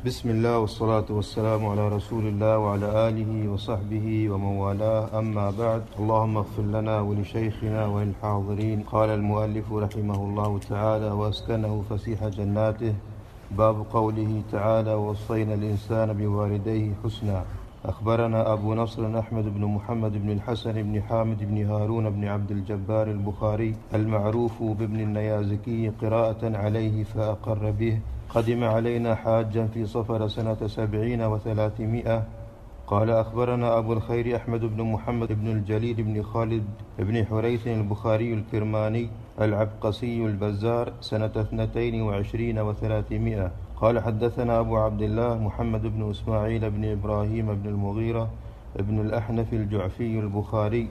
بسم الله والصلاة والسلام على رسول الله وعلى آله وصحبه ومن والاه. أما بعد اللهم اغفر لنا ولشيخنا وللحاضرين. قال المؤلف رحمه الله تعالى وأسكنه فسيح جناته. باب قوله تعالى ووصينا الإنسان بوالديه حسنا. أخبرنا أبو نصر أحمد بن محمد بن الحسن بن حامد بن هارون بن عبد الجبار البخاري المعروف بابن النيازكي قراءة عليه فأقر به. قدم علينا حاجا في صفر سنة سبعين وثلاثمائة. قال أخبرنا أبو الخير أحمد بن محمد بن الجليل بن خالد بن حريث البخاري الكرماني العبقسي البزار سنة اثنتين وعشرين وثلاثمائة. قال حدثنا أبو عبد الله محمد بن إسماعيل بن إبراهيم بن المغيرة بن الأحنف الجعفي البخاري.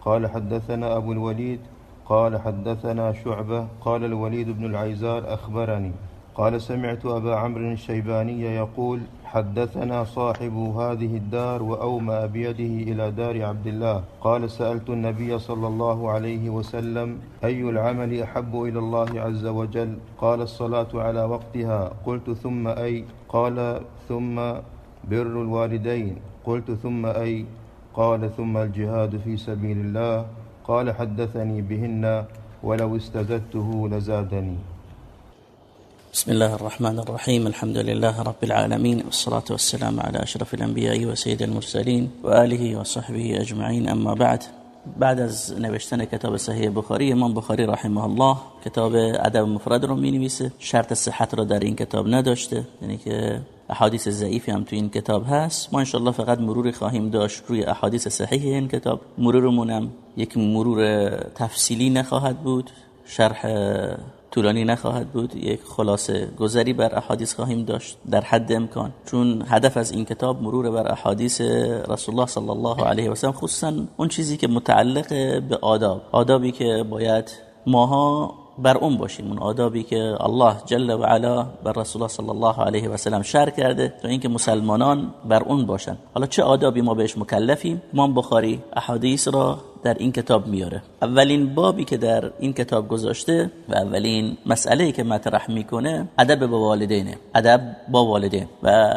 قال حدثنا أبو الوليد قال حدثنا شعبة قال الوليد بن العيزار أخبرني. قال سمعت أبا عمرو الشيباني يقول حدثنا صاحب هذه الدار وأومأ بيده إلى دار عبد الله. قال سألت النبي صلى الله عليه وسلم أي العمل أحب إلى الله عز وجل؟ قال الصلاة على وقتها. قلت ثم أي؟ قال ثم بر الوالدين. قلت ثم أي؟ قال ثم الجهاد في سبيل الله. قال حدثني بهن ولو استزدته لزادني. بسم الله الرحمن الرحيم الحمد لله رب العالمين والصلاة والسلام على أشرف الأنبياء وسيد المرسلين وآله وصحبه أجمعين أما بعد بعد از نوشتن کتاب صحیح بخاری امام بخاری رحمه الله کتاب ادب مفرد رو می نویسه شرط صحت رو در این کتاب نداشته یعنی که احادیث ضعیفی هم تو این کتاب هست ما انشالله فقط مرور خواهیم داشت روی احادیث صحیح این کتاب مرورمونم یک مرور تفصیلی نخواهد بود شرح طولانی نخواهد بود. یک خلاصه گذری بر احادیث خواهیم داشت. در حد امکان. چون هدف از این کتاب مرور بر احادیث رسول الله صلی الله علیه و سلم خصوصا اون چیزی که متعلق به آداب. آدابی که باید ماها بر اون باشیم اون آدابی که الله جل و علا بر رسول الله صلی الله علیه و سلم شرع کرده تا اینکه مسلمانان بر اون باشن. حالا چه آدابی ما بهش مکلفیم؟ امام بخاری احادیث را در این کتاب میاره. اولین بابی که در این کتاب گذاشته و اولین مسئله که مطرح می‌کنه ادب با والدینه. ادب با والدین. و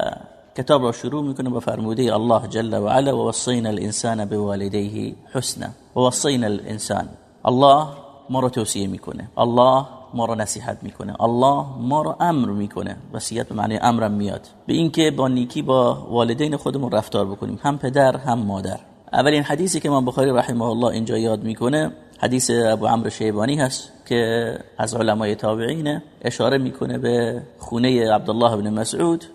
کتاب را شروع می‌کنه با فرموده الله جل و علا و وصینا الانسان بوالديه حسنا. و وصینا الانسان. الله ما رو توصیه می‌کنه. الله ما رو نصیحت می‌کنه. الله ما رو امر می‌کنه. وصیت به معنی امرم میاد. به اینکه با نیکی با والدین خودمون رفتار بکنیم. هم پدر هم مادر. اولین حدیثی که امام بخاری رحمه الله اینجا یاد می‌کنه حدیث ابو عمرو شیبانی هست که از علمای تابعین اشاره می‌کنه به خونه عبدالله بن مسعود.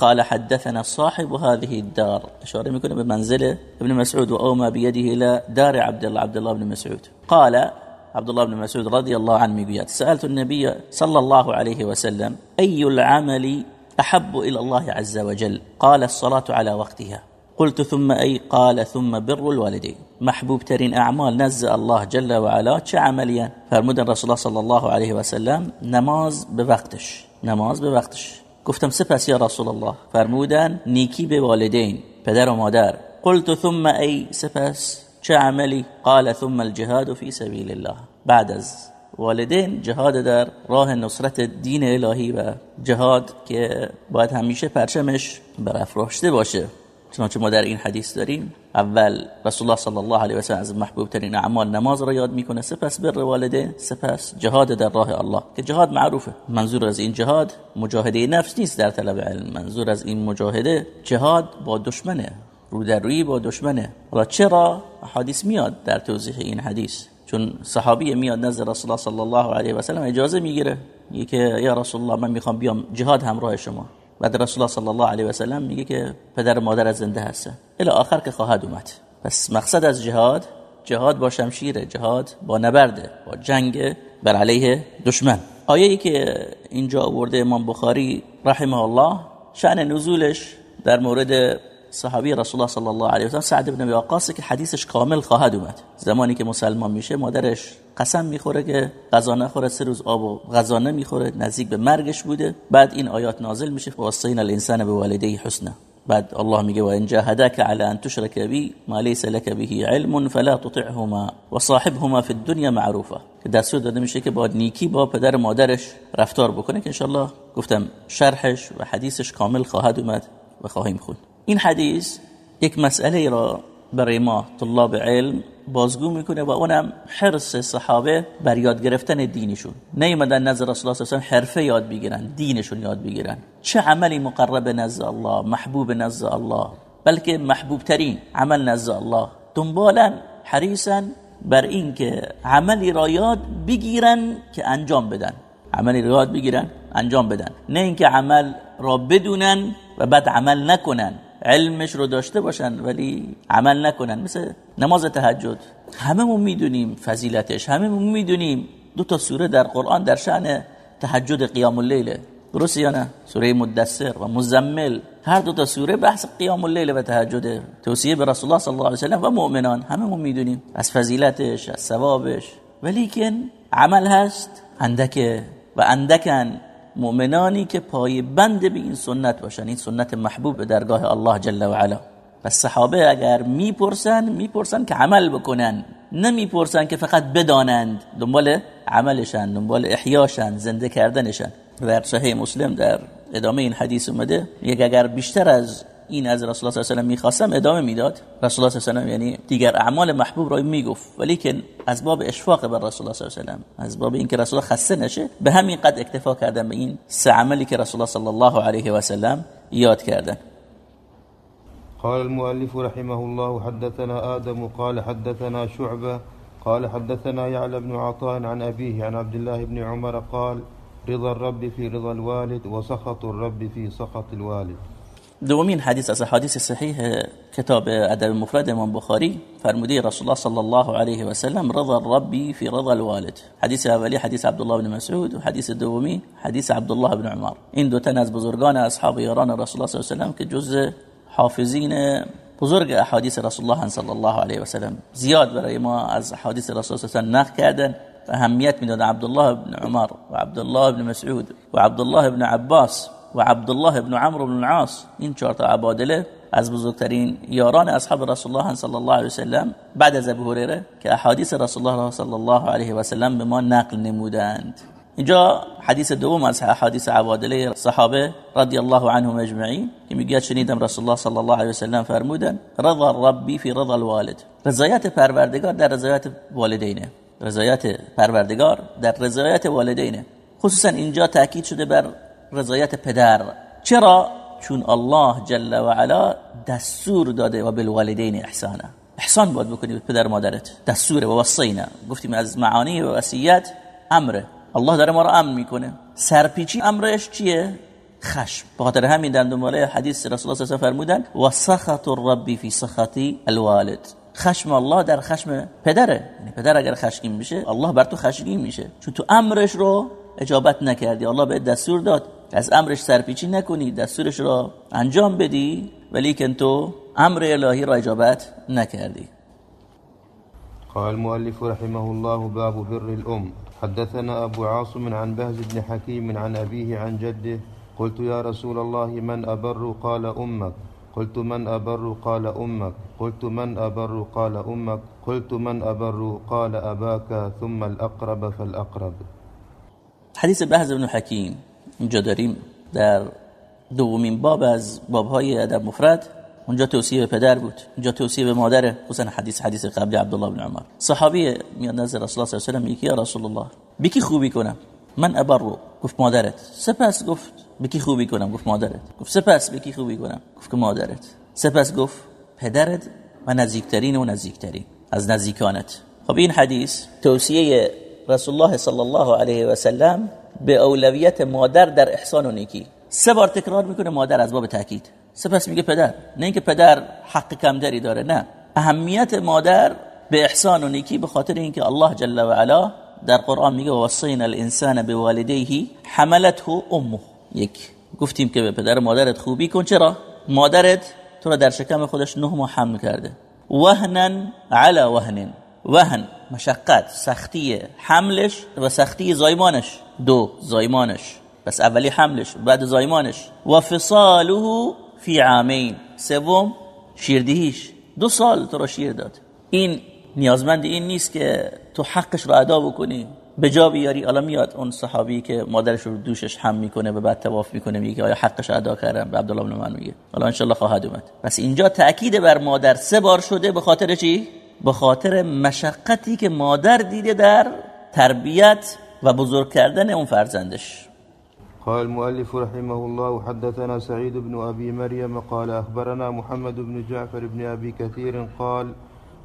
قال حدثنا صاحب هذه الدار. اشاره می‌کنه به منزل ابن مسعود و اوما بيده الى دار عبد الله عبد الله بن مسعود. قال عبد الله بن مسعود رضي الله عنه میگوید سألت النبي صلى الله عليه وسلم أي العمل أحب إلى الله عز وجل؟ قال الصلاة على وقتها. قلت ثم أي؟ قال ثم بر الوالدين. محبوب ترین أعمال نزد الله جل و علا چه عملیان فرمودن رسول الله صلی الله علیه و سلم نماز به وقتش نماز به وقتش گفتم سپس رسول الله. فرمودن نیکی به والدین پدر و مادر. قلت ثم ای سپس چه عملی؟ قال ثم الجهاد فی سبیل الله بعد از والدین جهاد در راه نصرت دین الهی و جهاد که باید همیشه پرچمش برافراشته باشه. چنانچه ما در این حدیث داریم اول رسول الله صلی الله علیه و سلم از محبوب ترین اعمال نماز را یاد می‌کنه. سپس بر والدین سپس جهاد در راه الله که جهاد معروفه. منظور از این جهاد مجاهده نفس نیست در طلب علم. منظور از این مجاهده جهاد با دشمنه. رو در روی با دشمنه حالا چرا حدیث میاد در توضیح این حدیث؟ چون صحابی میاد نزد رسول الله صلی الله علیه و سلم اجازه می‌گیره. میگه که یا رسول الله من می‌خوام بیام جهاد همراه شما. بعد رسول الله صلی الله علیه و سلم میگه که پدر و مادر از زنده هستن. الی آخر که خواهد اومد. پس مقصد از جهاد جهاد با شمشیر جهاد با نبرده با جنگ بر علیه دشمن. آیه ای که اینجا آورده امام بخاری رحمه الله شأن نزولش در مورد صحابی رسول الله صلی الله علیه و سلم سعد بن وقاص که حدیثش کامل خواهد اومد. زمانی که مسلمان میشه مادرش قسم می‌خوره که غذا نخوره سه روز آب و غذا نمی‌خوره نزدیک به مرگش بوده. بعد این آیات نازل میشه وصینا الانسان بوالديه حسنا. بعد الله میگه و ان جاهداك على ان تشرك بي ما ليس لك به علم فلا تطعهما وصاحبهما في الدنيا معروفا. که دستور داده میشه که با نیکی با پدر مادرش رفتار بکنه که انشالله گفتم شرحش و حدیثش کامل خواهد اومد و خواهیم خون این حدیث یک مسئله را برای ما طلاب علم بازگو می‌کنه و اونم حرس صحابه بر یاد گرفتن دینشون. نیومدن نزد رسول الله صلی حرفه یاد بگیرن دینشون یاد بگیرن. چه عملی مقرب نزد الله محبوب نزد الله بلکه محبوب ترین عمل نزد الله. دنبالا حریصا بر این که عملی را یاد بگیرن که انجام بدن. عملی را یاد بگیرن انجام بدن. نه اینکه عمل را بدونن و بعد عمل نکنن. علمش رو داشته باشن ولی عمل نکنن. مثل نماز تهجد. هممون می‌دونیم فضیلتش هممون می‌دونیم دو تا سوره در قرآن در شأن تهجد قیام اللیل. درست یا نه؟ سوره مدثر و مزمل. هر دو تا سوره بحث قیام اللیل و تهجد. توصیه به رسول الله صلی الله علیه و سلم و مؤمنان هممون می‌دونیم. از فضیلتش از ثوابش. ولیکن عمل هست؟ اندکه و اندکن. مؤمنانی که پای بند به این سنت باشن. این سنت محبوب به درگاه الله جل و علا. پس صحابه اگر می‌پرسن می‌پرسن که عمل بکنن. نمی‌پرسن که فقط بدانند. دنبال عملشن دنبال احیاشن زنده کردنشن. در صحیح مسلم در ادامه این حدیث اومده یک اگر بیشتر از این از رسول الله صلی الله علیه و می‌خواستم ادامه می‌داد. رسول الله صلی الله علیه و یعنی دیگر اعمال محبوب را می‌گفت. ولی که از باب اشفاق بر رسول الله صلی الله علیه و از باب اینکه رسول الله خسته نشه به همین قد اکتفا کردن به این سه عملی که رسول الله صلی الله علیه و سلم یاد کردن. قال المؤلف رحمه الله حدثنا آدم قال حدثنا شعبة قال حدثنا يعلى بن عطاء عن أبيه عن عبد الله بن عمر قال رضا الرب في رضا الوالد وسخط الرب في سخط الوالد. دومین حدیث از حدیث صحیح کتاب ادب مفرد امام بخاری فرموده رسول الله صلی الله علیه و سلم رضا الربی فی رضا الوالد. حدیث اولی حدیث عبدالله بن مسعود و حدیث دومی حدیث عبدالله بن عمر. این دو تن از بزرگان اصحاب یاران رسول الله صلی الله علیه و سلم که جز حافظین بزرگ احادیث رسول الله صلی الله علیه و سلم. زیاد برای ما از احادیث رسول الله صلی الله علیه و سلم اهمیت می‌داد عبدالله بن عمر و عبدالله بن مسعود و عبدالله بن عباس. و عبدالله ابن عمرو بن العاص این چهار تا عبادله از بزرگترین یاران اصحاب رسول الله صلی الله علیه و سلم بعد از ابو هریره که احادیث رسول الله صلی الله علیه و سلم به ما نقل نمودند. اینجا حدیث دوم از احادیث عبادله صحابه رضی الله عنهم اجمعین که میگه شنیدم رسول الله صلی الله علیه و سلم فرمودن رضا ربی فی رضا الوالد. رضایت پروردگار در رضایت والدینه. رضایت پروردگار در رضایت والدینه. خصوصا اینجا تاکید شده بر رضایت پدر. چرا؟ چون الله جل و علا دستور داده و بالوالدین احسانه احسان باید بکنی به پدر مادرت. دستور و وصینا. گفتیم از معانی و وصیت امره الله داره ما رو امر می‌کنه. سرپیچی امرش چیه؟ خشم. بخاطر همین در دنباله حدیث رسول الله صلی الله فرمودن و سخط الرب فی سخطی الوالد. خشم الله در خشم پدره. یعنی پدر اگر خشمگین میشه الله بر تو خشمگین میشه. چون تو امرش رو اجابت نکردی. الله به دستور داد. از امرش سرپیچی نکنی دستورش را انجام بدی ولی که تو امر الهی را اجابت نکردی. قال المؤلف رحمه الله باب بر الأم. حدثنا أبو عاصم عن بهز بن حكيم عن أبيه عن جده قلت يا رسول الله من أبر قال أمك. قلت من أبر قال أمك. قلت من أبر قال أمك. قلت من أبر قال أباك ثم الأقرب فالأقرب. حدیث بهز بن حکیم اینجا داریم در دومین باب از بابهای ادب مفرد. اونجا توصیه به پدر بود. اینجا توصیه به مادر خصوصا حدیث حدیث قبلی عبدالله بن عمر. صحابی میاد نظر رسول الله صلی الله علیه و یا رسول الله بکی خوبی کنم؟ من ابرو گفت مادرت. سپس گفت بکی خوبی کنم؟ گفت مادرت. گفت سپس بکی خوبی کنم؟ گفت که مادرت. سپس گفت پدرت و نزدیکترین و نزدیکترین از نزدیکانت. خب این حدیث توصیه رسول الله صلی الله علیه و سلم به اولویت مادر در احسان و نیکی. سه بار تکرار می‌کنه مادر از باب تاکید سپس میگه پدر. نه اینکه پدر حق کمتری داره نه. اهمیت مادر به احسان و نیکی به خاطر اینکه الله جل و علا در قرآن میگه وصینا الانسان بوالدیه حملته امه. یک. گفتیم که به پدر مادرت خوبی کن. چرا؟ مادرت تو را در شکم خودش نه ماه حمل کرده. وهنا على وهن وهن. مشقت سختی حملش و سختی زایمانش. دو زایمانش. بس اولی حملش بعد زایمانش. و فصاله فی عامین. سوم شیردهیش. دو سال تو را شیر داد. این نیازمند این نیست که تو حقش رو ادا بکنی. به جا بیاری الان میاد اون صحابی که مادرش رو دوشش هم می‌کنه به بعد تواف می‌کنه میگه آیا حقش ادا کردم؟ به عبدالله بن میگه حالا ان خواهد اومد. پس اینجا تاکید بر مادر سه بار شده به خاطر چی؟ به خاطر مشقتی که مادر دیده در تربیت و بزرگ کردن اون فرزندش. قال المؤلف رحمه الله حدثنا سعيد بن أبي مريم قال أخبرنا محمد بن جعفر بن أبي كثير قال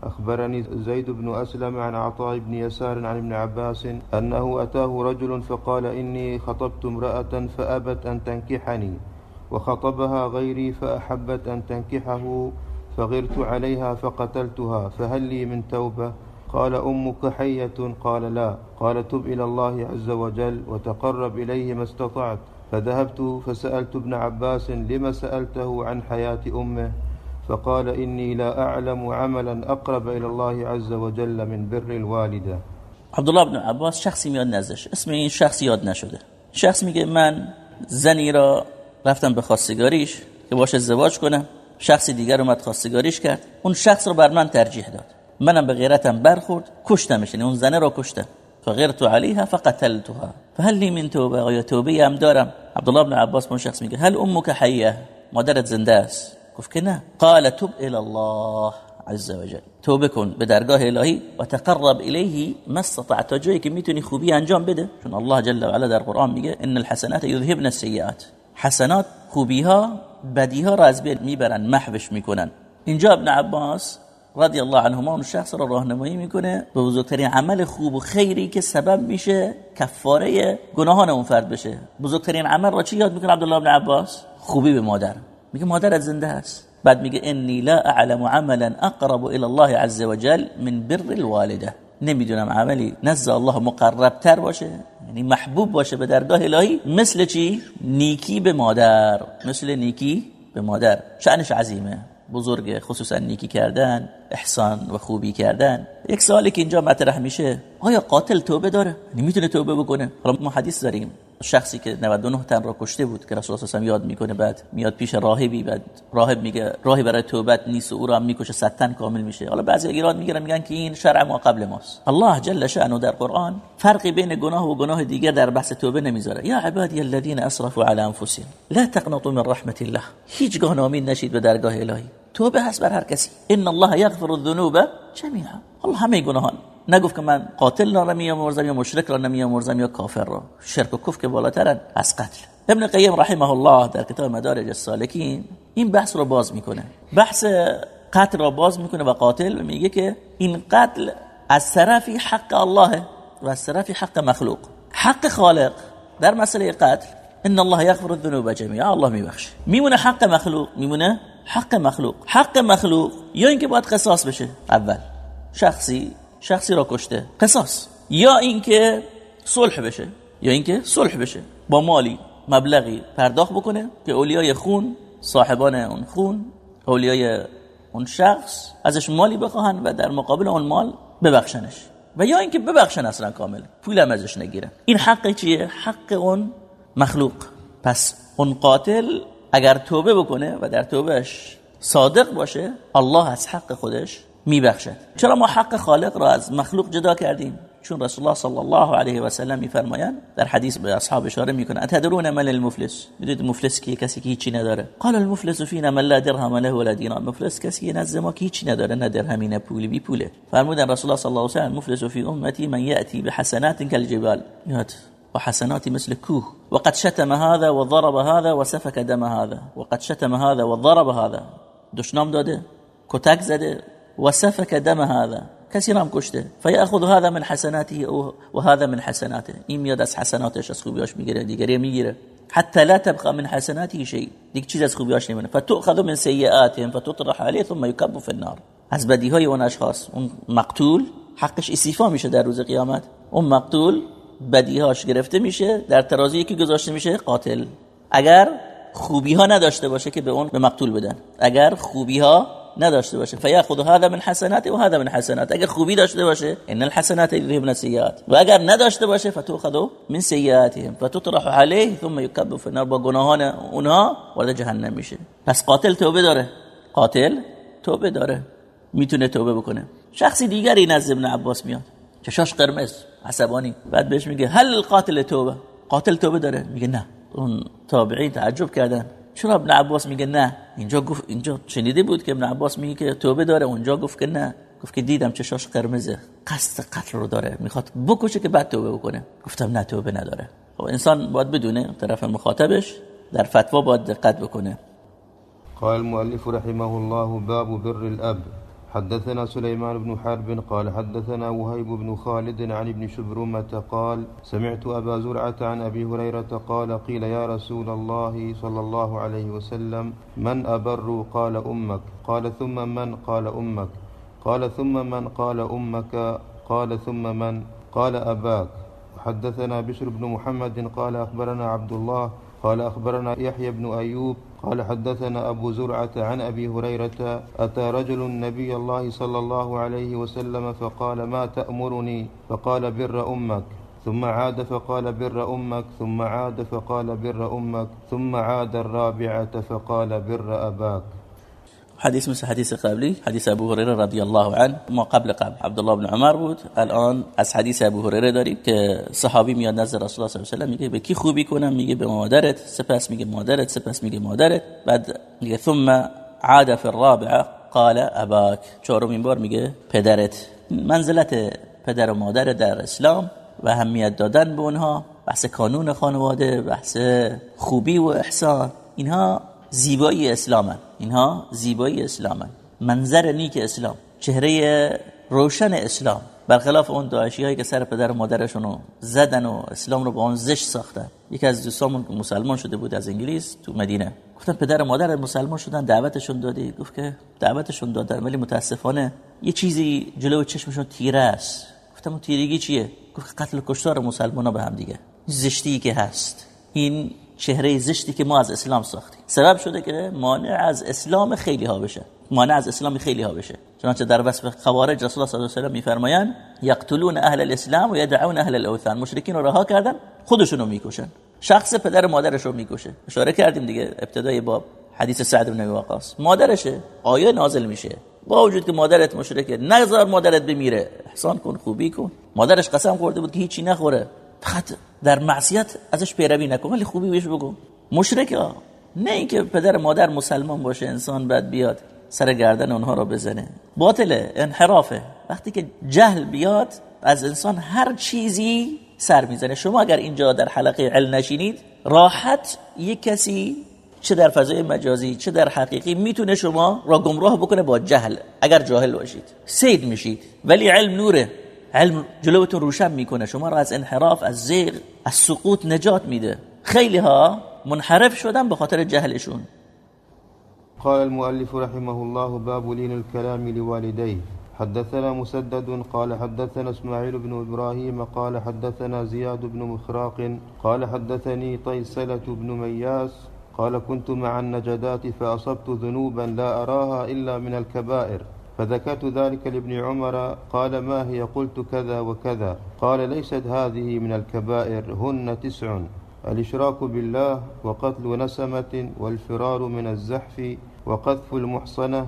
أخبرني زيد بن أسلم عن عطاء بن يسار عن ابن عباس أنه أتاه رجل فقال إني خطبت امرأة فأبت أن تنكحني وخطبها غيري فأحبت أن تنكحه فغرت عليها فقتلتها فهل لي من توبة؟ قال أمك حية؟ قال لا. قال تب إلى الله عز وجل وتقرب إليه ما استطعت. فذهبت فسألت ابن عباس لما سألته عن حياة أمه؟ فقال إني لا أعلم عملا أقرب إلى الله عز وجل من بر الوالدة. عبد الله بن عباس شخصی میاد نزدش. اسم این شخص یاد نشده. شخص میگه من زنی را رفتم به خواستگاریش که باش شخصی دیگر اومد خواستگاریش کرد. اون شخص رو بر من ترجیح داد. منم به غیرتم برخورد کشتمش یعنی اون زنه رو کشتم. فغیرت علیها فقتلتها. فهل لی من توبه آیا توبه هم دارم. عبدالله بن عباس اون شخص میگه هل امك حیه؟ مادرت زنده است. گفت که نه. قال توب الى الله عز وجل توبه کن به درگاه الهی و تقرب الیه ما استطعت جایی که می‌تونی خوبی انجام بده. چون الله جل و علا در قرآن میگه ان الحسنات یذهبن السیئات. حسنات خوبی ها بدی ها را از بین می‌برن محوش می‌کنن. اینجا ابن عباس رضی الله عنهما اون شخص را راهنمایی می‌کنه به بزرگترین عمل خوب و خیری که سبب میشه کفاره گناهان اون فرد بشه. بزرگترین عمل را چی یاد می‌کنه عبدالله بن عباس؟ خوبی به مادر. میگه مادرت زنده است. بعد میگه انی لا اعلم عملا اقرب الى الله عز وجل من بر الوالده. نمی‌دونم عملی نزد الله مقرب تر باشه یعنی محبوب باشه به درگاه الهی مثل چی؟ نیکی به مادر مثل نیکی به مادر. شأنش عظیمه. بزرگه خصوصا نیکی کردن احسان و خوبی کردن. یک سوالی که اینجا مطرح میشه آیا قاتل توبه داره؟ یعنی می‌تونه توبه بکنه؟ حالا ما حدیث داریم. شخصی که 99 تن را کشته بود که رسول الله یاد می‌کنه بعد میاد پیش راهبی بعد راهب میگه راهی برای توبت نیست و او را می‌کشه 100 تن کامل میشه. حالا بعضی ایران می‌گیرن میگن که این شرع ما قبل ماست. الله جل شأنه در قرآن فرقی بین گناه و گناه دیگه در بحث توبه نمی‌ذاره. یا عبادی الذين اسرفوا على انفسهم لا تقنطوا من رحمت الله. هیچگاه نامید نشید به درگاه الهی. توبه هست بر هر کسی. ان الله یغفر الذنوب جمیعا. الله همه گناهان نگفت که من قاتل را نمیامرزم یا مشرک را نمیامرزم یا کافر را. شرک و کفر که بالاترن از قتل. ابن قیم رحمه الله در کتاب مدارج السالکین این بحث رو باز می‌کنه. بحث قتل را باز می‌کنه و قاتل میگه که این قتل از طرفی حق الله و از طرفی حق مخلوق. حق خالق در مسئله قتل ان الله یغفر الذنوب جمیعا الله میبخشه. میمونه حق مخلوق میمونه حق مخلوق. حق مخلوق یا اینکه باید قصاص بشه؟ اول. شخصی شخصی را کشته. قصاص. یا اینکه صلح بشه یا اینکه صلح بشه. با مالی مبلغی پرداخت بکنه که اولیای خون صاحبان اون خون اولیای اون شخص ازش مالی بخواهن و در مقابل اون مال ببخشنش. و یا اینکه ببخشن اصلا کامل. پول هم ازش نگیرن این حق چیه؟ حق اون مخلوق. پس اون قاتل اگر توبه بکنه و در توبهش صادق باشه الله از حق خودش میبخشد. چرا ما حق خالق را از مخلوق جدا کردیم؟ چون رسول الله صلی الله علیه و سلم میفرمایند در حدیث به اصحاب اشاره می‌کنه اتدرون من المفلس؟ می‌دونید مفلس کی؟ کسی که هیچی نداره. قال المفلس فينا من لا درهم له ولا دینار. مفلس کسی نزد ما که هیچی نداره نه درهمی نه پولی بی پوله. فرمودن رسول الله صلی الله علیه و سلم مفلس فی امتی من یاتی بحسنات كالجبال یاد وحسنات مثل كوه وقد شتم هذا وضرب هذا وسفك دم هذا. وقد شتم هذا وضرب هذا. دشنام داده. کتک زده. و سفك دم هذا. کسی رام کشته فیاخذ هذا من حسناته و هذا من حسناته. این میاد از حسناتش از خوبیاش می‌گیره دیگری می‌گیره حتى لا تبقى من حسناته شيء. دیگه چیز از خوبیاش نمیمونه فتؤخذ من سیئاتهم فتطرح عليه ثم يكب في النار. از بدی های اون اشخاص. اون مقتول حقش استیفا میشه در روز قیامت. اون مقتول بدیهاش گرفته میشه در ترازی که گذاشته میشه قاتل. اگر خوبی ها نداشته باشه که به اون به مقتول بدن. اگر خوبی ها نداشته باشه. فیاخذ هذا من حسنات و هذا من حسنات. اگر خوبی داشته باشه ان الحسنات یذهبن السیئات. و اگر نداشته باشه فتؤخذ من سیئاتهم. فتطرح عليه ثم يكب في النار. با گناهان اونها وارد جهنم میشه. پس قاتل توبه داره. قاتل توبه داره. می‌تونه توبه بکنه. شخصی دیگری نزد ابن عباس میاد. چشاش قرمز عصبانی. بعد بهش میگه هل قاتل توبه؟ قاتل توبه داره. میگه نه. اون تابعین تعجب کردن. چرا ابن عباس میگه نه؟ اینجا گفت اینجا شنیده بود که ابن عباس میگه که توبه داره اونجا گفت که نه. گفت که دیدم چشاش قرمزه. قصد قتل رو داره. می‌خواد بکشه که بعد توبه بکنه. گفتم نه توبه نداره. خب انسان باید بدونه طرف مخاطبش. در فتوا باید دقت بکنه. قال المؤلف رحمه الله باب بر الأب. حدثنا سليمان بن حرب قال حدثنا وهيب بن خالد عن ابن شبرمة قال سمعت أبا زرعة عن أبي هريرة قال قيل يا رسول الله صلى الله عليه وسلم من أبر قال أمك قال ثم من قال أمك قال ثم من قال أمك قال ثم من قال أباك حدثنا بشر بن محمد قال أخبرنا عبد الله قال أخبرنا يحيى بن أيوب قال حدثنا أبو زرعة عن أبي هريرة أتى رجل النبي الله صلى الله عليه وسلم فقال ما تأمرني؟ فقال بر أمك. ثم عاد فقال بر أمك. ثم عاد فقال بر أمك. ثم عاد الرابعة فقال بر أباك. حدیث مثل حدیث قبلی حدیث ابو هریره رضی الله عنه ما قبل قبل. عبدالله بن عمر بود. الان از حدیث ابو هریره داریم که صحابی میاد نزد رسول الله صلی الله علیه و میگه به کی خوبی کنم؟ میگه به مادرت. سپس میگه مادرت سپس میگه مادرت. بعد میگه ثم عاد في الرابعه قال اباك چهارمین بار میگه پدرت. منزلت پدر و مادر در اسلام و اهمیت دادن به اونها. بحث کانون خانواده بحث خوبی و احسان. اینها زیبایی اسلامن. اینها زیبایی اسلامن. منظر نیک اسلام چهره روشن اسلام. برخلاف اون داعشی هایی که سر پدر و مادرشون زدن و اسلام رو با اون زشت ساختن. یکی از دوستامون مسلمان شده بود از انگلیس تو مدینه. گفتن پدر و مادر مسلمان شدن دعوتشون دادی؟ گفت که دعوتشون دادن ولی متاسفانه یه چیزی جلو چشمشون تیره است. گفتم اون تیرگی چیه؟ گفت قتل کشتار مسلمان ها به هم دیگه. زشتی که هست. این چهره زشتی که ما از اسلام ساختیم. سبب شده که مانع از اسلام خیلی ها بشه. مانع از اسلام خیلی ها بشه. چنانچه در وصف خوارج رسول الله صلی الله علیه و میفرمایند یقتلون اهل الاسلام و یدعون اهل الاوثان. مشرکین رو رها کردن خودشون رو می‌کشن. شخص پدر مادرش رو می‌کشه. اشاره کردیم دیگه ابتدای باب حدیث سعد بن وقاص. مادرشه آیه نازل میشه. با وجود که مادرت مشرکه نگذار مادرت بمیره. احسان کن خوبی کن. مادرش قسم خورده بود که هیچی نخوره. فقط در معصیت ازش پیروی نکن ولی خوبی بهش بگو. مشرک ها نه اینکه پدر مادر مسلمان باشه انسان بعد بیاد سر گردن اونها رو بزنه. باطله انحرافه. وقتی که جهل بیاد از انسان هر چیزی سر می‌زنه. شما اگر اینجا در حلقه علم نشینید راحت یک کسی چه در فضای مجازی چه در حقیقی می‌تونه شما را گمراه بکنه با جهل. اگر جاهل باشید سید میشید. ولی علم نوره. علم جلوتون روشن میکنه. شما را از انحراف از زیغ از سقوط نجات میده. خیلی ها منحرف شدن به خاطر جهلشون. قال المؤلف رحمه الله باب لين الكلام لوالديه. حدثنا مسدد قال حدثنا اسماعيل بن إبراهيم قال حدثنا زياد بن مخراق قال حدثني طيسلة بن مياس قال كنت مع النجدات فأصبت ذنوبا لا أراها إلا من الكبائر. فذكرت ذلك لابن عمر قال ما هي؟ قلت كذا وكذا. قال ليست هذه من الكبائر هن تسع. الإشراك بالله وقتل نسمة والفرار من الزحف وقذف المحصنة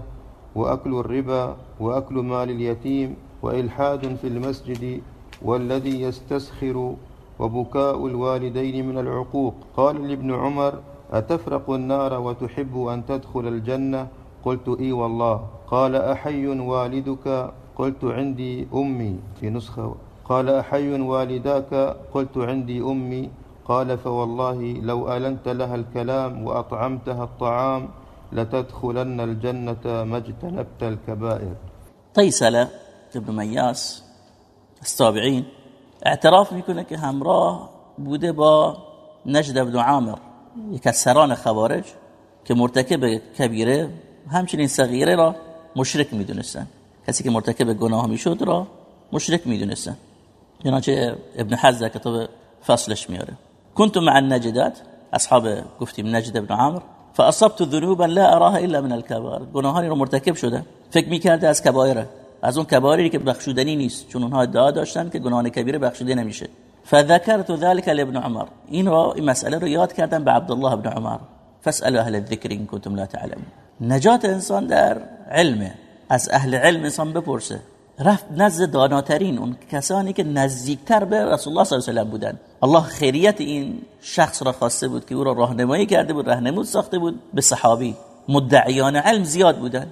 وأكل الربا وأكل مال اليتيم وإلحاد في المسجد والذي يستسخر وبكاء الوالدين من العقوق. قال لابن عمر أتفرق النار وتحب أن تدخل الجنة؟ قلت إي والله. قال أحي والدك؟ قلت عندي أمي. في نسخة قال أحي والداك؟ قلت عندي أمي. قال فوالله لو ألنت لها الكلام وأطعمتها الطعام لتدخلن الجنة ما اجتنبت الكبائر. طيسلة ابن میاس التابعين اعتراف میکنه که همراه بوده با نجد بن عامر. یک از سران خوارج که مرتکب کبیره همچنین صغیره را مشرک می‌دونستن. کسی که مرتکب گناه می‌شد را مشرک می‌دونستن. چنانچه ابن حزه کتاب فصلش میاره كنت مع النجدات. اصحاب گفتیم نجد ابن عامر فاصبت ذنوبا لا اراها الا من الكبائر گناهانی رو مرتکب شده فکر می‌کرده از کبایره از اون کبایری که بخشودنی نیست. چون اونها ادعا داشتن که گناهان کبیره بخشوده نمیشه. فذكرت ذلك لابن عمر. این رو این مسئله رو یاد کردم به عبدالله ابن عمر. فاسالوا اهل الذكر ان كنتم لا تعلمون. نجات انسان در علمه. از اهل علم انسان بپرسه. رفت نزد داناترین اون کسانی که نزدیکتر به رسول الله صلی الله علیه و بودن. الله خیریت این شخص را خواسته بود که او را راهنمایی کرده بود راهنمود ساخته بود. به صحابی مدعیان علم زیاد بودن.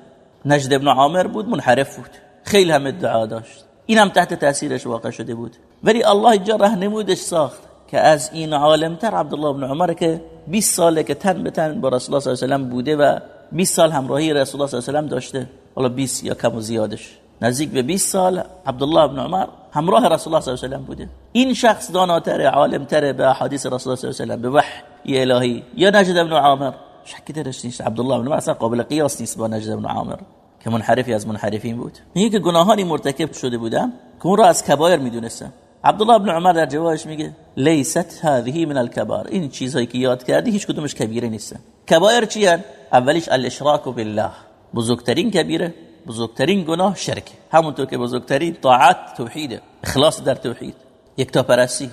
نجد ابن عامر بود منحرف بود. خیلی هم ادعا داشت. این هم تحت تاثیرش واقع شده بود. ولی الله اینجا راهنمودش ساخت که از این عالمتر عبدالله ابن عمر که 20 ساله که تن به تن با رسول الله صلی الله علیه و بوده و 20 سال همراهی رسول الله صلی الله علیه و داشته. حالا 20 یا کم و زیادش. نزدیک به 20 سال عبدالله ابن عمر همراه رسول الله صلی الله علیه و بوده. این شخص داناتر عالمتر به احادیث رسول الله صلی الله علیه و به وحی الهی. یا نجد ابن عامر. شکی درش نیست. عبدالله ابن عمر اصلا قابل قیاس نیست با نجد ابن عامر. که منحرفی از منحرفین بود. میگه که گناهانی مرتکب شده بودم که اون را از کبایر می‌دونستم. عبدالله ابن عمر در جوابش میگه لیست هذه من الكبار این چیزهایی که یاد کردی هیچ کدومش کبیره نیستن. کبایر چی هن؟ اولیش الاشراک بالله. بزرگترین کبیره بزرگترین گناه شرک. همونطور که بزرگترین طاعت توحید. اخلاص در توحید. یکتا پرستی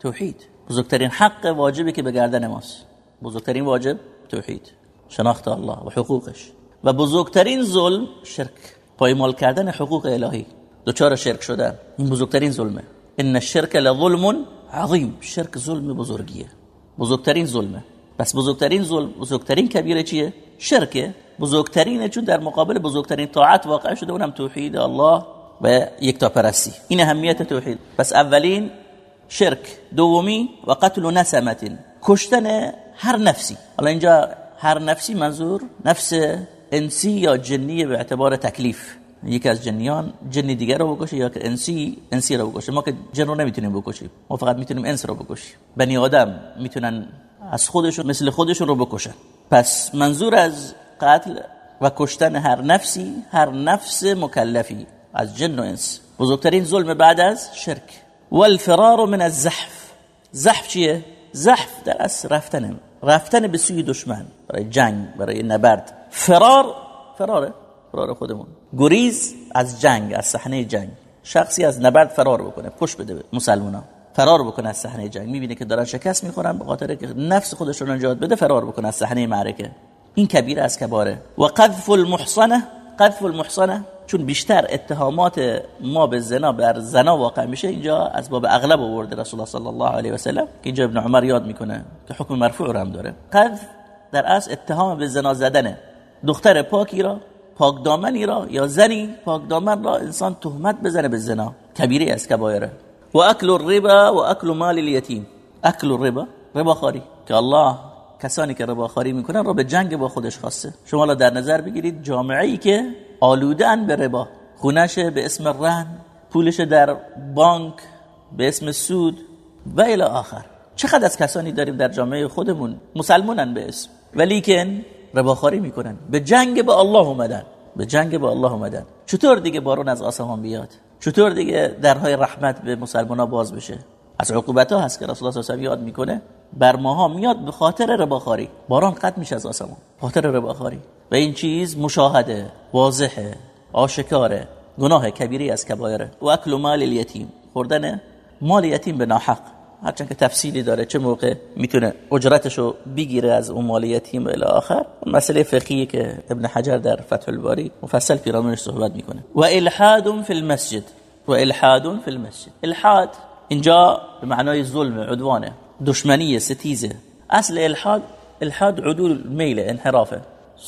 توحید. بزرگترین حق واجبی که به گردن ماست. بزرگترین واجب توحید. شناخت الله و حقوقش. و بزرگترین ظلم شرک. پایمال کردن حقوق الهی. دوچار شرک شدن. این بزرگترین ظلمه. ان الشرک لظلم عظیم. شرک ظلم بزرگیه. بزرگترین ظلمه. بس بزرگترین ظلم بزرگترین کبیره چیه؟ شرکه. بزرگترینه چون در مقابل بزرگترین طاعت واقع شده اونم توحید الله و یکتا پرستی این اهمیت توحید. پس اولین شرک دومی و قتل نسمت. کشتن هر نفسی. حالا اینجا هر نفسی منظور نفس انسی یا جنی به اعتبار تکلیف. یکی از جنیان جنی دیگر رو بکشه یا انسی انسی رو بکشه. ما که جن رو نمی‌تونیم بکشیم. ما فقط می‌تونیم انس رو بکشیم. بنی آدم می‌تونن از خودشون مثل خودشون رو بکشن. پس منظور از قتل و کشتن هر نفسی هر نفس مکلفی از جن و انس. بزرگترین ظلم بعد از شرک. والفرار من الزحف. زحف چیه؟ زحف در اصل رفتن. رفتن به سوی دشمن. برای جنگ برای نبرد. فرار فراره؟ فرار خودمون. گریز از جنگ از صحنه جنگ. شخصی از نبرد فرار بکنه. پشت بده مسلمونا. فرار بکنه از صحنه جنگ. می‌بینه که دارن شکست می‌خورن به خاطر که نفس خودش رو نجات بده فرار بکنه از صحنه معرکه. این کبیر از کباره. و قذف المحصنه قذف المحصنه چون بیشتر اتهامات ما به زنا بر زنا واقع میشه اینجا از باب اغلب آورده رسول الله صلی الله علیه و سلم که اینجا ابن عمر یاد می‌کنه که حکم مرفوع رو هم داره. قذف در اصل اتهام به زنا زدنه. دختر پاکی را پاک دامنی را یا زنی پاک دامن را انسان تهمت بزنه به زنا. کبیره از کبایره. و اکل الربا و اکل مال الیتیم اکل الربا ربا خاری که الله کسانی که ربا خاری می‌کنن را جنگ با خودش خواسته شما در نظر بگیرید جامعه ای که آلودن به ربا. خونش به اسم رهن پولش در بانک به اسم سود و الی آخر. چقدر از کسانی داریم در جامعه خودمون مسلمانن به اسم. ولیکن رباخاری می‌کنن. به جنگ با الله اومدن. به جنگ با الله اومدن. چطور دیگه بارون از آسمان بیاد؟ چطور دیگه درهای رحمت به مسلمان باز بشه؟ از عقوبت ها هست که رسول الله صلی یاد می‌کنه بر ماها میاد به خاطر رباخاری باران قطع میشه از آسمان خاطر رباخاری و این چیز مشاهده واضحه آشکاره گناه کبیری از کبایره. و اکل مال الیتیم خوردن مال یتیم به ناحق. هرچند که تفصیلی داره چه موقع می‌تونه اجرتشو بگیره از اون مال یتیم الی آخر مسئله فقهی که ابن حجر در فتح الباری مفصل پیرامونش صحبت می‌کنه. و الحاد فی المسجد و الحاد فی المسجد. الحاد اینجا به معنای ظلم عدوانه دشمنی ستیزه. اصل الحاد الحاد عدول میل انحرافه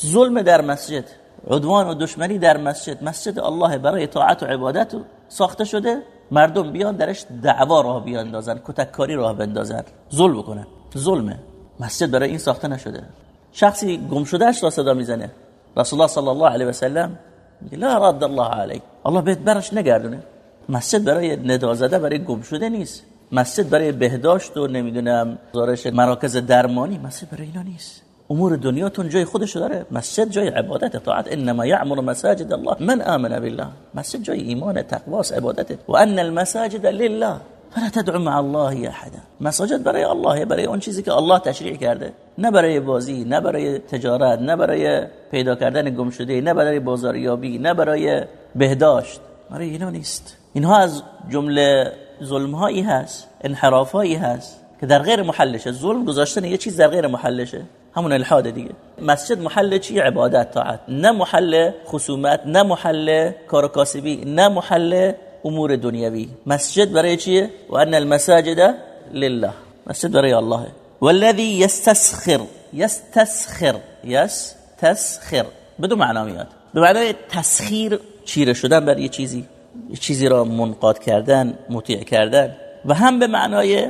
ظلم در مسجد عدوان و دشمنی در مسجد. مسجد الله برای طاعت و عبادت ساخته شده. مردم بیان درش دعوا راه بیاندازن کتککاری راه بندازن. ظلم بکنن. ظلمه. مسجد برای این ساخته نشده. شخصی گم شدهش را صدا می‌زنه. رسول الله صلی الله علیه و سلم لا رد الله علیک. الله بهت برش نگردونه. مسجد برای ندا زده برای گم شده نیست. مسجد برای بهداشت و نمی‌دونم گزارش مراکز درمانی. مسجد برای اینا نیست. امور دنیاتون جای خودش داره. مسجد جای عبادت طاعت. انما یعمر مساجد الله. من آمن بالله. مسجد جای ایمان تقواس عبادت. و ان المساجد لله. فلا تدعو مع الله احدا. مساجد برای الله برای اون چیزی که الله تشریع کرده. نه برای بازی نه برای تجارت نه برای پیدا کردن گم شده نه برای بازاریابی نه برای بهداشت. برای اینا نیست. اینها از جمله ظلم هایی هست انحراف هایی هست که در غیر محلشه. ظلم گذاشتن یه چیز در غیر محلشه. همون الحاد دیگه. مسجد محل چی؟ عبادت طاعت. نه محل خصومت نه محل کار کاسبی نه محل امور دنیوی مسجد برای چیه؟ و ان المساجد لله. مسجد برای الله. والذی یستسخر. یستسخر. یستسخر. بدون معنا به معنای تسخیر چیره شدن بر یه چیزی. یه چیزی را منقاد کردن مطیع کردن. و هم به معنای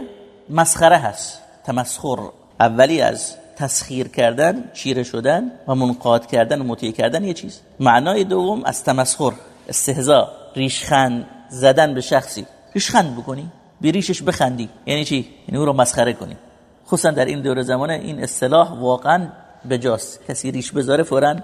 مسخره هست. تمسخر. اولی از تسخیر کردن چیره شدن و منقاد کردن و مطیع کردن یه چیز. معنای دوم از تمسخر استهزا ریشخند زدن به شخصی. ریشخند بکنی به ریشش بخندی. یعنی چی؟ یعنی او رو مسخره کنی. خصوصا در این دور زمانه این اصطلاح واقعا بجاست. کسی ریش بذاره فورا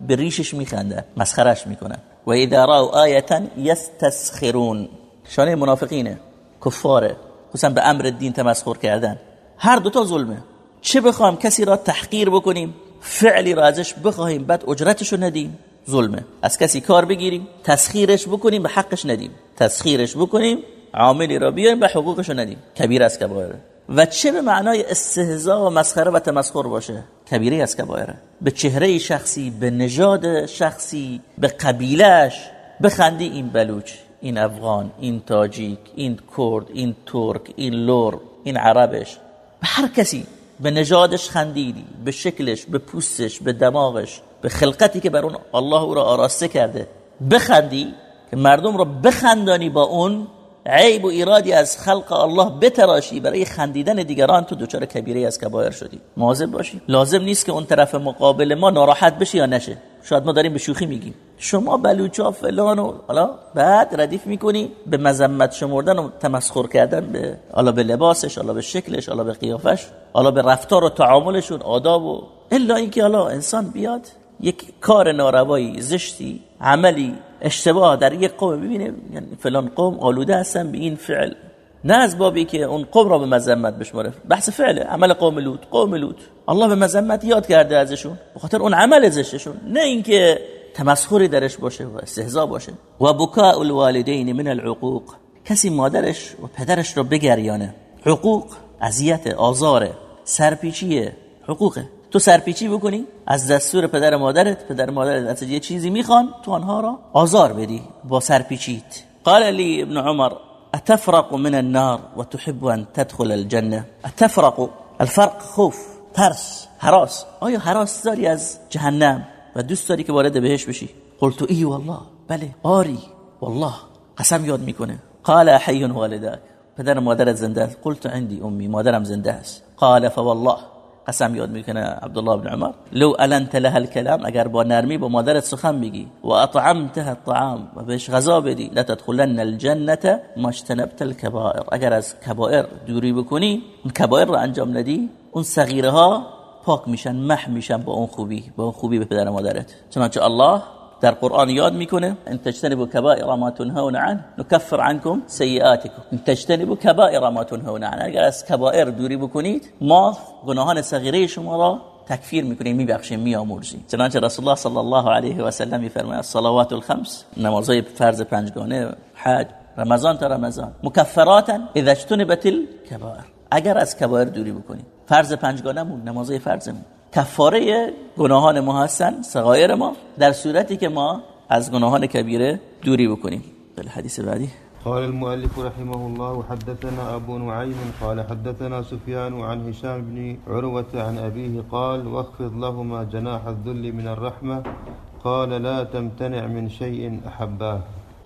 به ریشش میخنده مسخرش می‌کنن و اذا راو آیتا یستسخرون. شانه منافقینه کفاره. خصوصا به امر دین تمسخر کردن. هر دوتا ظلمه. چه بخوام کسی را تحقیر بکنیم؟ فعلی را ازش بخواهیم بعد اجرتش رو ندیم. ظلمه. از کسی کار بگیریم تسخیرش بکنیم به حقش ندیم. تسخیرش بکنیم عاملی را بیایم به حقوقش ندیم. کبیر از کبایره و چه به معنای استهزا و مسخره و تمسخر باشه؟ کبیره از کبایره به چهره شخصی به نژاد شخصی به قبیلش بخندی این بلوچ این افغان این تاجیک این کرد این ترک این لور این عربش. به هر کسی به نژادش خندیدی به شکلش به پوستش به دماغش به خلقتی که بر اون الله او را آراسته کرده بخندی؟ که مردم را بخندانی با اون عیب و ایرادی از خلق الله بتراشی برای خندیدن دیگران تو دچار کبیره از کبایر شدی. مواظب باشی. لازم نیست که اون طرف مقابل ما ناراحت بشه یا نشه. شاید ما داریم به شوخی میگیم. شما بلوچا فلان و حالا بعد ردیف می‌کنی به مذمت شمردن و تمسخر کردن به حالا به لباسش حالا به شکلش حالا به قیافش حالا به رفتار و تعاملشون آداب و الا اینکه حالا انسان بیاد یک کار ناروایی زشتی عملی اشتباه در یک قوم ببینه یعنی فلان قوم آلوده هستن به این فعل. نه از بابی که اون قوم را به مذمت بشماره. بحث فعله. عمل قوم لوط. قوم لوط. الله به مذمت یاد کرده ازشون. بخاطر اون عمل زشتشون. نه اینکه تمسخری درش باشه و استهزا باشه. و بکاء الوالدین من العقوق. کسی مادرش و پدرش رو بگریانه. حقوق اذیت آزار سرپیچی حقوقه. تو سرپیچی بکنی از دستور پدر مادرت پدر مادرت از یه چیزی می‌خوان تو آنها را آزار بدی با سرپیچیت. قال لی ابن عمر اتفرق من النار وتحب ان تدخل الجنه اتفرق الفرق خوف ترس حراس آیا حراس داری از جهنم؟ و دوست داری که وارد بهش بشی؟ قلت ای والله. بله. آری. والله. قسم یاد می‌کنه. قال حی والداک پدر مادرت زنده است. قلت عندي امي مادرم زنده است. قال فوالله. قسم یاد می‌کنه عبدالله بن عمر. لو الانت لها الكلام اگر با نرمی با مادرت سخن بگی و اطعمتها الطعام و بهش غذا بدی لا تدخلن الجنه ما اجتنبت الكبائر. اگر از کبائر دوری بکنی اون کبائر رو انجام ندی اون صغیره ها پاک میشن مح میشن با اون خوبی با اون خوبی به پدر مادرت. چنانچه الله در قرآن یاد می‌کنه ان تجتنبوا كبائر ما تنهون عنه نكفر عنكم سیئاتكم ان تجتنبوا كبائر ما تنهون عنه. اگر از کبائر دوری بکنید ما گناهان صغیره شما را تکفیر می‌کنیم میبخشیم میامرزیم چنانچه رسول الله صلی الله علیه و سلم میفرماید الصلوات الخمس نمازهای فرض پنجگانه حج رمضان تا رمضان مکفراتا اذا اجتنبت الكبائر اگر از کبائر دوری بکنید فرض پنجگانه نمازهای فرضمون. کفاره گناهان ما هستن صغایر ما در صورتی که ما از گناهان کبیره دوری بکنیم. حدیث بعدی. قال المؤلف رحمه الله حدثنا أبو نعيم قال حدثنا سفيان عن هشام بن عروة عن أبيه قال واخفض لهما جناح الذل من الرحمة قال لا تمتنع من شيء أحباه.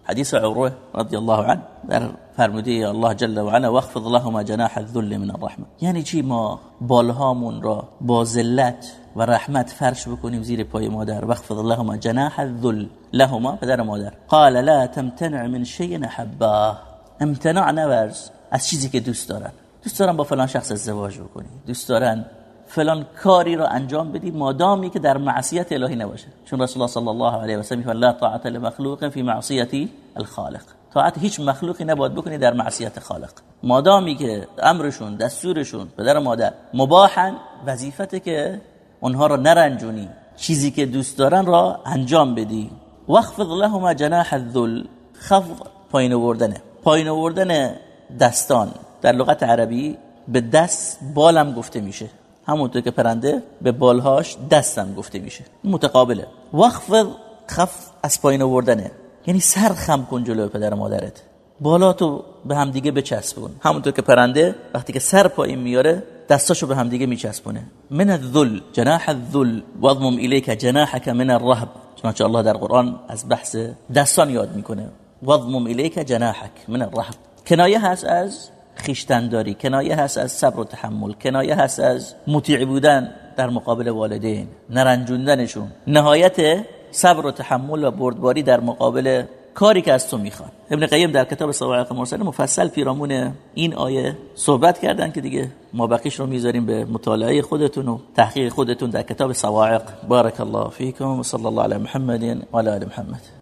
حديث عروة رضي الله عنه در فرمودی الله جل و علا واخفض لهما جناح الذل من الرحمه یعنی چی؟ ما بالهامون را با ذلت و رحمت فرش بکنیم زیر پای مادر. واخفض لهما جناح الذل. لهما پدر مادر. قال لا تمتنع من شيء احباه امتناع نورز. از چیزی که دوست دارن. دوست دارن با فلان شخص ازدواج بکنی. دوست دارن فلان کاری را انجام بدی مادامی که در معصیت الهی نباشه. چون رسول الله صلی الله علیه و سلم لا طاعت لمخلوق فی معصیت الخالق. طاعت هیچ مخلوقی نباید بکنی در معصیت خالق. مادامی که امرشون دستورشون پدر و مادر مباحن وظیفته که اونها را نرنجونی. چیزی که دوست دارن را انجام بدی. واخفض لهما جناح الذل. خفض پایین آوردنه پایین آوردن دستان. در لغت عربی به دست بالم گفته میشه. همونطور که پرنده به بالهاش دستم گفته میشه. متقابله. وخفض خف از پایین آوردنه. یعنی سر خم کن جلوی پدر مادرت. بالا تو به هم دیگه بچسبون. همونطور که پرنده وقتی که سر پایین میاره دستاشو به هم دیگه میچسبونه. من الذل جناح الذل واضمم الیک جناحك من الرهب. چنانچه الله در قرآن از بحث دستان یاد می‌کنه. واضمم الیک جناحك من الرهب. کنایه هست از خیشتنداری. کنایه هست از صبر و تحمل. کنایه هست از مطیع بودن در مقابل والدین. نرنجوندنشون. نهایت صبر و تحمل و بردباری در مقابل کاری که از تو می‌خوان. ابن قیم در کتاب صواعق مرسله مفصل پیرامون این آیه صحبت کردن که دیگه ما بقیش رو می‌ذاریم به مطالعه خودتون و تحقیق خودتون در کتاب صواعق بارک الله فیکم و صلی الله علی محمد و علی محمد.